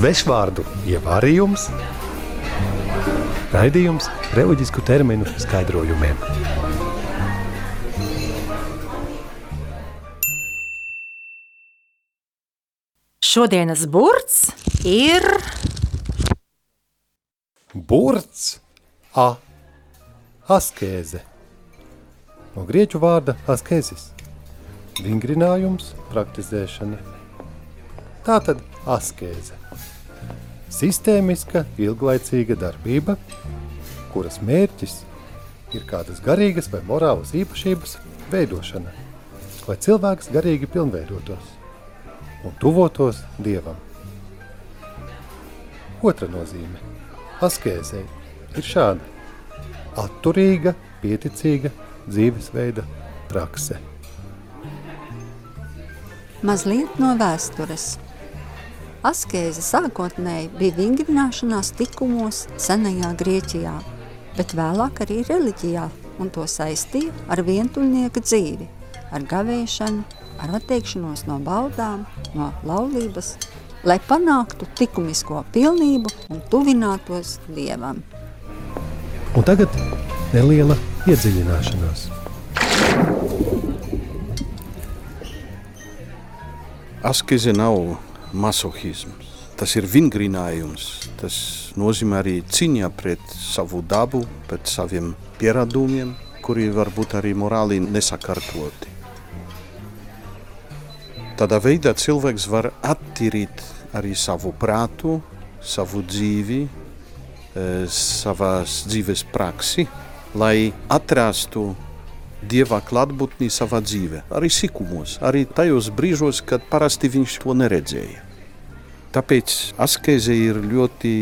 svešvārdu ievārījums, raidījums reliģisku terminu skaidrojumiem. Šodienas burts ir Burts, a, askēze. No grieķu vārda askezis – vingrinājums, praktizēšana. Tātad askēze – sistēmiska, ilglaicīga darbība, kuras mērķis ir kādas garīgas vai morālas īpašības veidošana, lai cilvēks garīgi pilnveidotos un tuvotos Dievam. Otra nozīme – askēzei ir šāda – atturīga, pieticīga dzīvesveida prakse. Mazliet no vēstures. Askēze sākotnēji bija vingrināšanās tikumos senajā Grieķijā, bet vēlāk arī reliģijā un to saistīja ar vientuļnieka dzīvi, ar gavēšanu, ar atteikšanos no baudām, no laulības, lai panāktu likumisko pilnību un tuvinātos Dievam. Un tagad neliela iedziļināšanās. Askeze nav masohisms. Tas ir vingrinājums. Tas nozīmē arī cīņā pret savu dabu, pret saviem pierādumiem, kuri varbūt arī morāli nesakārtoti. Tādā veidā cilvēks var attīrīt arī savu prātu, savu dzīvi, eh, savas dzīves praksi, lai atrastu Dieva klātbūtni savā dzīvē, arī sikumos, arī tajos brīžos, kad parasti viņš to neredzēja. Tāpēc askeze ir ļoti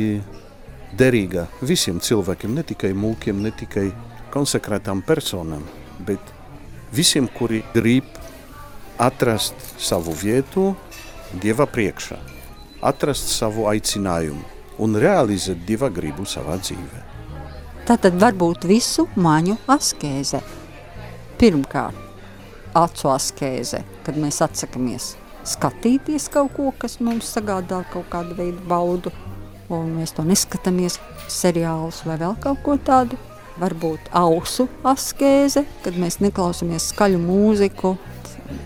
derīga visiem cilvēkiem, ne tikai mūkiem, ne tikai konsekrētām personām, bet visiem, kuri grib atrast savu vietu Dieva priekšā, atrast savu aicinājumu un realizēt Dieva gribu savā dzīvē. Tātad varbūt visu maņu askēze. Pirmkārt, acu askēze, kad mēs atsakamies skatīties kaut ko, kas mums sagādā kaut kādu veidu baudu, un mēs to neskatāmies seriālus vai vēl kaut ko tādu. Varbūt ausu askēze, kad mēs neklausāmies skaļu mūziku,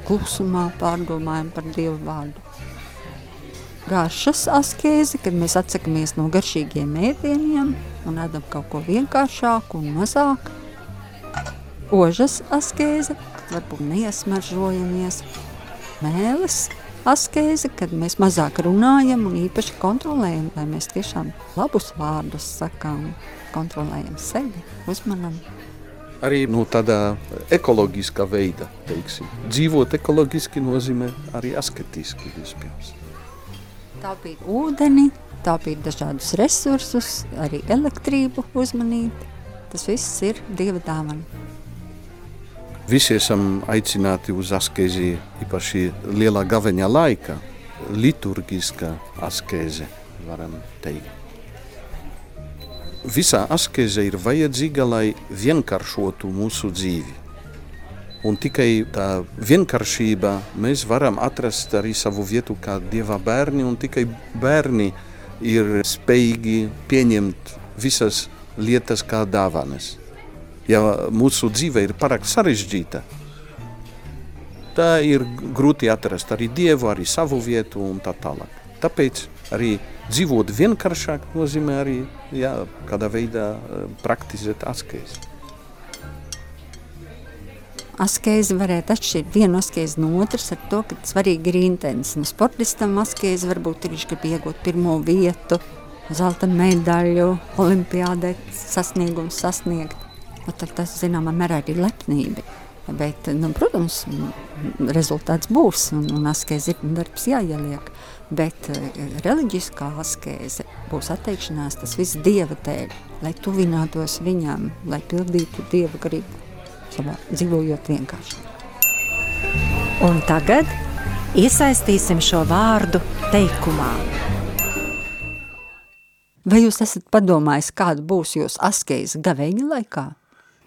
klusumā pārdomājam par Dievu vārdu garšas askēzi, kad mēs atsakamies no garšīgiem ēdieniem un ēdam kaut ko vienkāršāku un mazāk. Ožas askēze, kad varbūt neiesmaržojamies. Mēles askēze, kad mēs mazāk runājam un īpaši kontrolējam, lai mēs tiešām labus vārdus sakām, kontrolējam sevi, uzmanam. Arī nu, tādā ekoloģiskā veidā, teiksim. Dzīvot ekoloģiski nozīmē arī asketiski vispirms taupīt ūdeni, taupīt dažādus resursus, arī elektrību uzmanīt. Tas viss ir Dieva dāvana. Visi esam aicināti uz askezi, īpaši lielā gaveņa laika, liturgiska askeze, varam teikt. Visa askeze ir vajadzīga, lai vienkāršotu mūsu dzīvi. Un tikai tā vienkāršība mēs varam atrast arī savu vietu kā dieva bērni, un tikai bērni ir spējīgi pieņemt visas lietas kā dāvanas. Ja mūsu dzīve ir pārāk sarežģīta, tā ir grūti atrast arī dievu, arī savu vietu un tā tālāk. Tāpēc arī dzīvot vienkāršāk nozīmē arī jā, kādā veidā eh, praktizēt askezi askēzi varētu atšķirt vienu askēzi no otras ar to, ka svarīgi ir intens. Nu, sportistam askēzi varbūt viņš grib iegūt pirmo vietu, zelta medaļu, olimpiādē sasniegums sasniegt. Tad tas, zināmā mērā, ir lepnība. Bet, nu, protams, rezultāts būs un, un askēzi ir darbs jāieliek. Bet uh, reliģiskā askēze būs atteikšanās tas viss Dieva dēļ, lai tuvinātos viņam, lai pildītu Dieva gribu savā dzīvojot vienkārši. Un tagad iesaistīsim šo vārdu teikumā. Vai jūs esat padomājis, kāda būs jūsu askejas gaveņa laikā?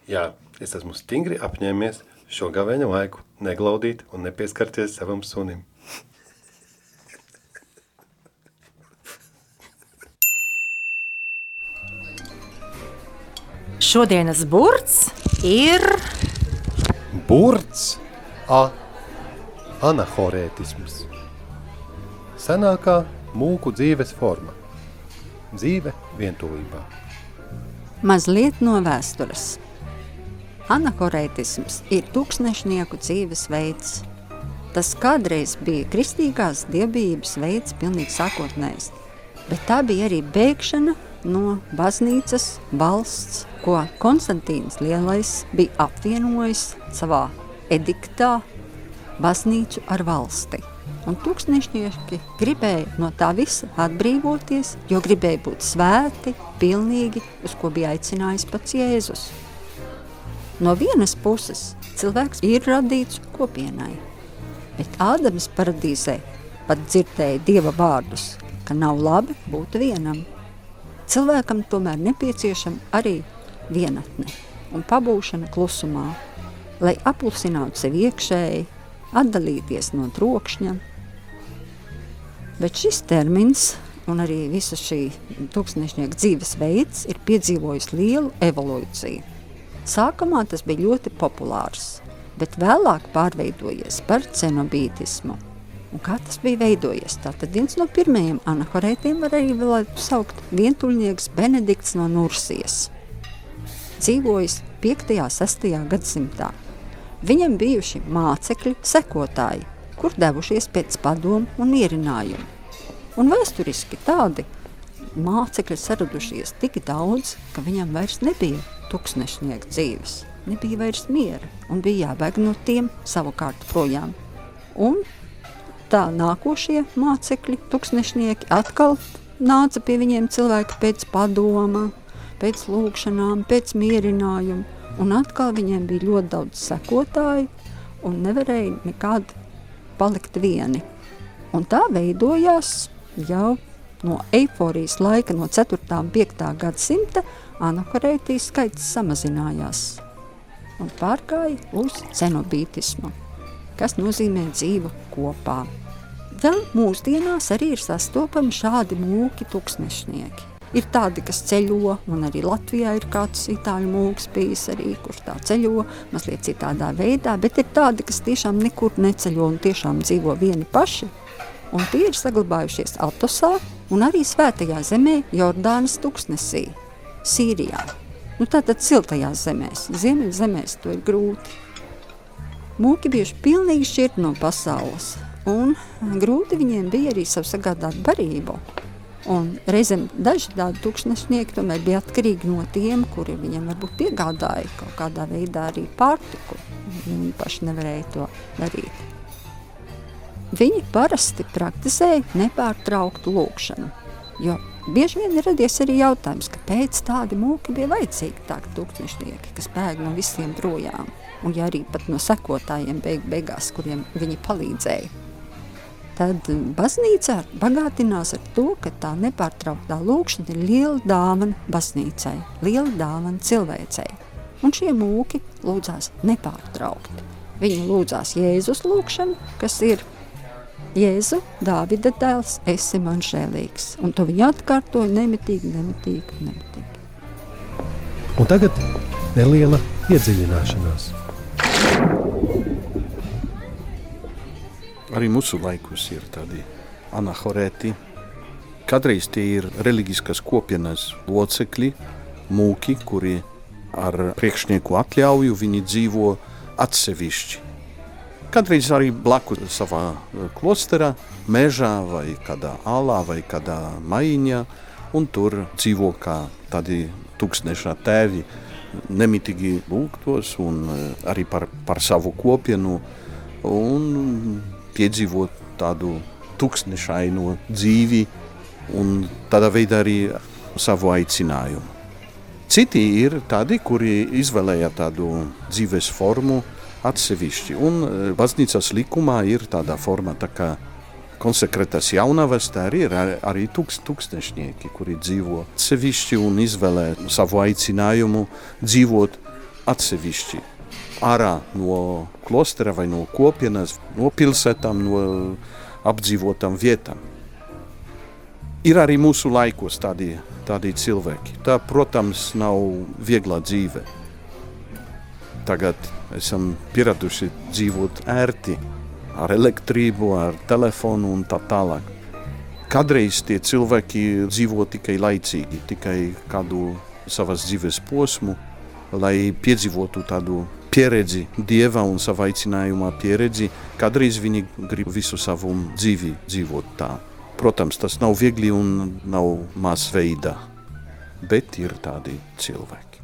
Jā, es esmu stingri apņēmies šo gaveņa laiku neglaudīt un nepieskarties savam sunim. Šodienas burts ir burts, a, anahorētisms. Senākā mūku dzīves forma - dzīve vientulībā. Mazliet no vēstures. Anakorētisms ir tūkstnešnieku dzīvesveids. Tas kādreiz bija kristīgās dievbijības veids, pilnīgi sākotnējs, bet tā bija arī bēgšana no baznīcas valsts, ko Konstantīns Lielais bija apvienojis savā ediktā baznīcu ar valsti. Un tūkstnešnieki gribēja no tā visa atbrīvoties, jo gribēja būt svēti, pilnīgi, uz ko bija aicinājis pats Jēzus. No vienas puses cilvēks ir radīts kopienai, bet Ādams paradīzē pat dzirdēja Dieva vārdus, ka nav labi būt vienam. Cilvēkam tomēr nepieciešama arī vienatne un pabūšana klusumā, lai aplusinātu sevi iekšēji, atdalīties no trokšņa. Bet šis termins un arī visa šī tūkstnešnieka dzīves veids ir piedzīvojis lielu evolūciju. Sākumā tas bija ļoti populārs, bet vēlāk pārveidojies par cenobītismu. Un kā tas bija veidojies? Tātad viens no pirmajiem anahorētiem var arī vēl saukt vientuļnieks Benedikts no Nursijas. Dzīvojis 5. un 6. gadsimtā. Viņam bijuši mācekļi, sekotāji, kur devušies pēc padomu un ierinājumu. Un vēsturiski tādi mācekļi saradušies tik daudz, ka viņam vairs nebija tūkstnešnieka dzīves, nebija vairs miera un bija jābēg no tiem savukārt projām. Un tā nākošie mācekļi, tūkstnešnieki atkal nāca pie viņiem cilvēki pēc padoma, pēc lūkšanām, pēc mierinājuma, un atkal viņiem bija ļoti daudz sekotāju un nevarēja nekad palikt vieni. Un tā veidojās jau no eiforijas laika, no 4. un 5. gadsimta, anakorētīs skaits samazinājās un pārgāja uz cenobītismu, kas nozīmē dzīvu kopā. Vēl mūsdienās arī ir sastopami šādi mūki tūkstnešnieki. Ir tādi, kas ceļo, un arī Latvijā ir kāds itāļu mūks bijis arī, kurš tā ceļo, mazliet citādā veidā, bet ir tādi, kas tiešām nekur neceļo un tiešām dzīvo vieni paši. Un tie ir saglabājušies Atosā un arī Svētajā zemē Jordānas tuksnesī, Sīrijā. Nu, tātad siltajās zemēs, ziemeļ zemēs to ir grūti. Mūki bijuši pilnīgi šķirt no pasaules, un grūti viņiem bija arī savu sagādāt barību. Un reizēm daži tādi tūkstošnieki tomēr bija atkarīgi no tiem, kuri viņiem varbūt piegādāja kaut kādā veidā arī pārtiku. Viņi paši nevarēja to darīt. Viņi parasti praktizēja nepārtrauktu lūkšanu, jo bieži vien ir radies arī jautājums, kāpēc tādi mūki bija vajadzīgi tādi tūkstošnieki, kas bēg no visiem projām, un ja arī pat no sekotājiem beig beigās, kuriem viņi palīdzēja tad baznīca bagātinās ar to, ka tā nepārtrauktā lūkšana ir liela dāvana baznīcai, liela dāvana cilvēcei. Un šie mūki lūdzās nepārtraukti. Viņi lūdzās Jēzus lūkšanu, kas ir Jēzu, Dāvida dēls, esi man žēlīgs. Un to viņi atkārtoja nemitīgi, nemitīgi, nemitīgi. Un tagad neliela iedziļināšanās. Arī mūsu laikos ir tādi anahorēti. Kādreiz tie ir reliģiskas kopienas locekļi, mūki, kuri ar priekšnieku atļauju viņi dzīvo atsevišķi. Kādreiz arī blakus savā klosterā, mežā vai kādā alā vai kādā maiņā, un tur dzīvo kā tādi tūkstnešā tēvi, nemitīgi lūgtos un e, arī par, par savu kopienu un piedzīvot tādu tūkstnešaino dzīvi un tādā veidā arī savu aicinājumu. Citi ir tādi, kuri izvēlēja tādu dzīves formu atsevišķi, un e, baznīcas likumā ir tāda forma, tā kā konsekrētas jaunavas, tā arī ir arī tūkst, tūkstnešnieki, kuri dzīvo atsevišķi un izvēlē savu aicinājumu dzīvot atsevišķi ārā no klostera vai no kopienas, no pilsētām, no apdzīvotām vietām. Ir arī mūsu laikos tādi, tādi cilvēki. Tā, protams, nav viegla dzīve. Tagad esam pieraduši dzīvot ērti, ar elektrību, ar telefonu un tā tālāk. Kādreiz tie cilvēki dzīvo tikai laicīgi, tikai kādu savas dzīves posmu, lai piedzīvotu tādu pieredzi, dieva un savā aicinājumā pieredzi. Kādreiz viņi grib visu savu dzīvi dzīvot tā. Protams, tas nav viegli un nav masveida, bet ir tādi cilvēki.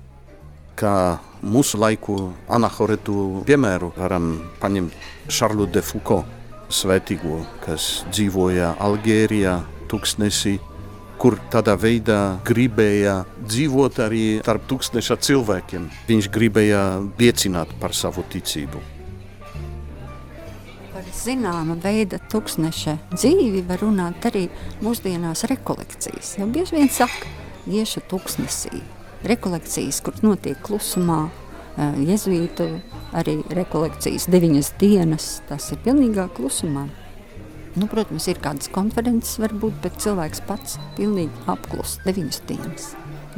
Kā mūsu laiku anahoretu piemēru varam paņemt Šarlu de Foucault, svētīgo, kas dzīvoja Algērijā, Tuksnesī, kur tādā veidā gribēja dzīvot arī starp tūkstneša cilvēkiem. Viņš gribēja liecināt par savu ticību. Par zināma veida tūkstneša dzīvi var runāt arī mūsdienās rekolekcijas. Jau bieži vien saka, iešu tūkstnesī. Rekolekcijas, kur notiek klusumā, jezuītu arī rekolekcijas deviņas dienas, tas ir pilnīgā klusumā. Nu, protams, ir kādas konferences, varbūt, bet cilvēks pats pilnīgi apklust deviņas dienas.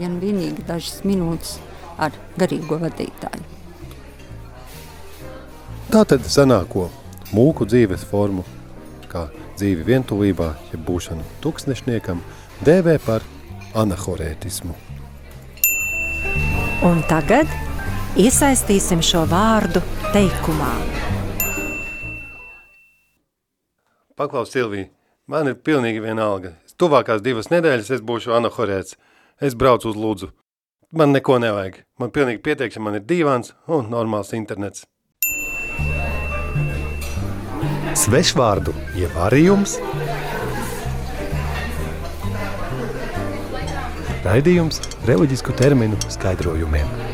Ja nu vienīgi dažas minūtes ar garīgo vadītāju. Tā tad senāko mūku dzīves formu, kā dzīvi vientulībā, ja būšanu tuksnešniekam, dēvē par anahorētismu. Un tagad iesaistīsim šo vārdu teikumā. Paklaus, Silvija, man ir pilnīgi vienalga. Tuvākās divas nedēļas es būšu anahorēts. Es braucu uz Lūdzu. Man neko nevajag. Man pilnīgi pietiek, ja man ir divāns un normāls internets. Svešvārdu ievārījums Raidījums reliģisku terminu skaidrojumiem.